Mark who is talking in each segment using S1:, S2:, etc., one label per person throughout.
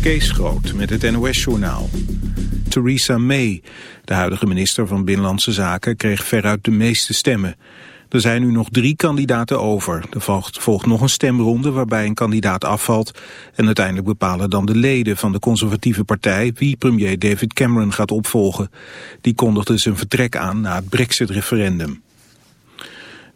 S1: Kees Groot met het NOS-journaal. Theresa May, de huidige minister van Binnenlandse Zaken, kreeg veruit de meeste stemmen. Er zijn nu nog drie kandidaten over. Er volgt, nog een stemronde waarbij een kandidaat afvalt... en uiteindelijk bepalen dan de leden van de conservatieve partij... wie premier David Cameron gaat opvolgen. Die kondigde zijn vertrek aan na het brexit-referendum.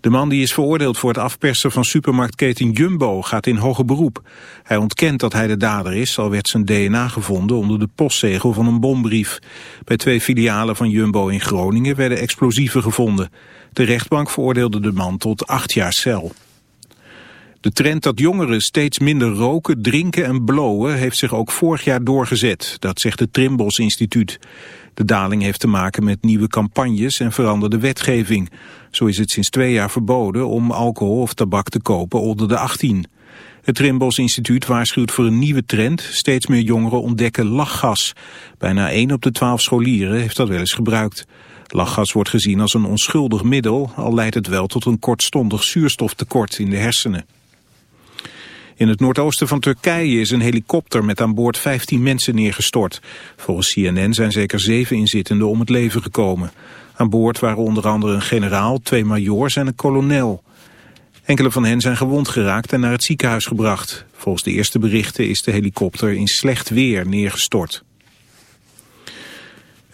S1: De man die is veroordeeld voor het afpersen van supermarktketen Jumbo gaat in hoger beroep. Hij ontkent dat hij de dader is, al werd zijn DNA gevonden onder de postzegel van een bombrief. Bij twee filialen van Jumbo in Groningen werden explosieven gevonden. De rechtbank veroordeelde de man tot acht jaar cel. De trend dat jongeren steeds minder roken, drinken en blowen heeft zich ook vorig jaar doorgezet. Dat zegt het Trimbos Instituut. De daling heeft te maken met nieuwe campagnes en veranderde wetgeving. Zo is het sinds twee jaar verboden om alcohol of tabak te kopen onder de 18. Het Trimbos Instituut waarschuwt voor een nieuwe trend. Steeds meer jongeren ontdekken lachgas. Bijna 1 op de 12 scholieren heeft dat wel eens gebruikt. Lachgas wordt gezien als een onschuldig middel, al leidt het wel tot een kortstondig zuurstoftekort in de hersenen. In het noordoosten van Turkije is een helikopter met aan boord 15 mensen neergestort. Volgens CNN zijn zeker zeven inzittenden om het leven gekomen. Aan boord waren onder andere een generaal, twee majoors en een kolonel. Enkele van hen zijn gewond geraakt en naar het ziekenhuis gebracht. Volgens de eerste berichten is de helikopter in slecht weer neergestort.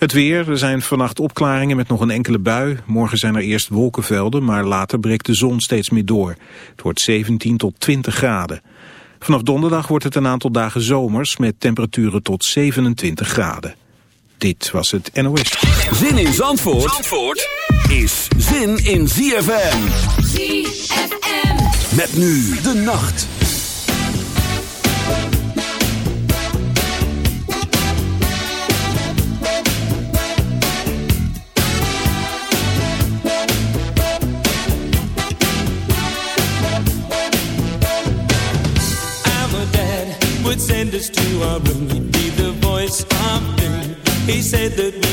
S1: Het weer, er zijn vannacht opklaringen met nog een enkele bui. Morgen zijn er eerst wolkenvelden, maar later breekt de zon steeds meer door. Het wordt 17 tot 20 graden. Vanaf donderdag wordt het een aantal dagen zomers met temperaturen tot 27 graden. Dit was het NOS.
S2: Zin in Zandvoort, Zandvoort is zin in ZFM. ZFM. Met nu de nacht.
S3: He said that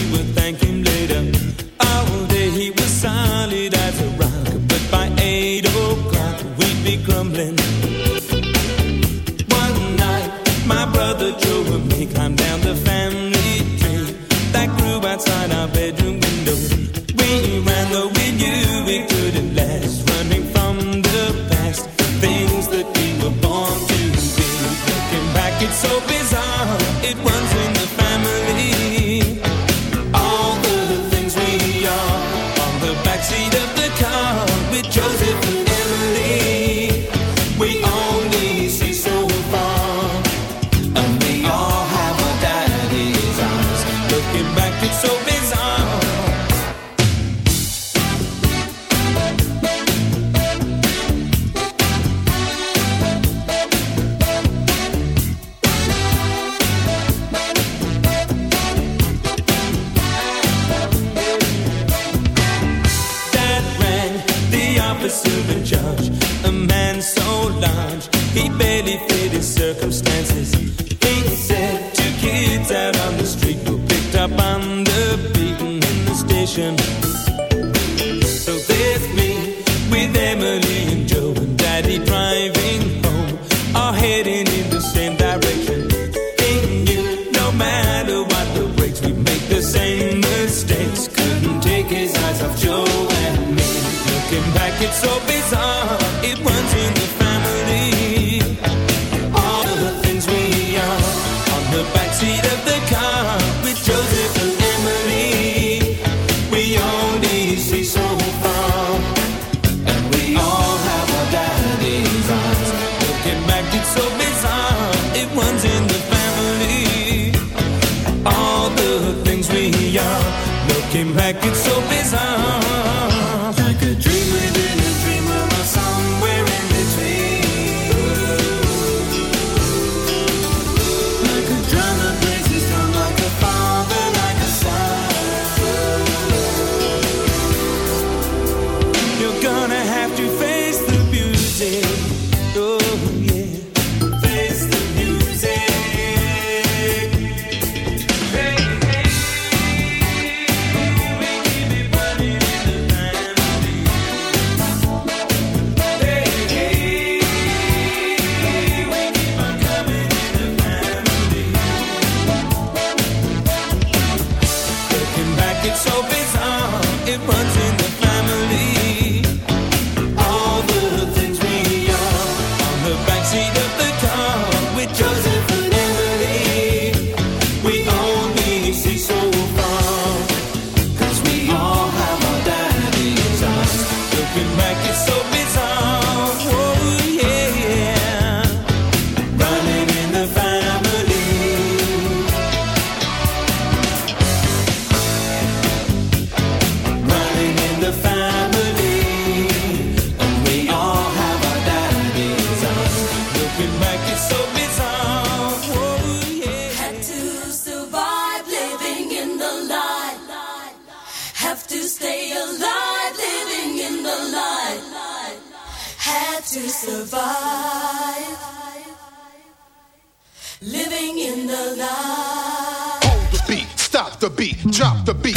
S3: Drop the
S4: beat.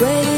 S5: waiting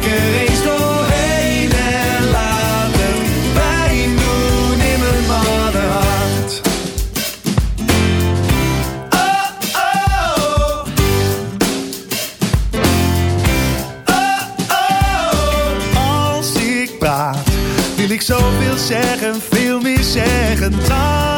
S5: Prik er eens doorheen En laat pijn doen in mijn mannenhart. Oh, oh Oh, als ik praat, wil ik zoveel zeggen, veel meer zeggen. Dan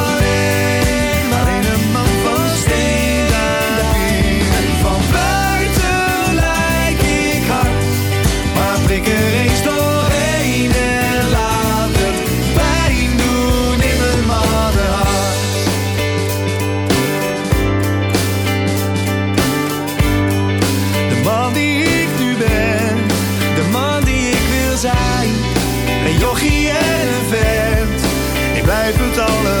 S6: 不着了。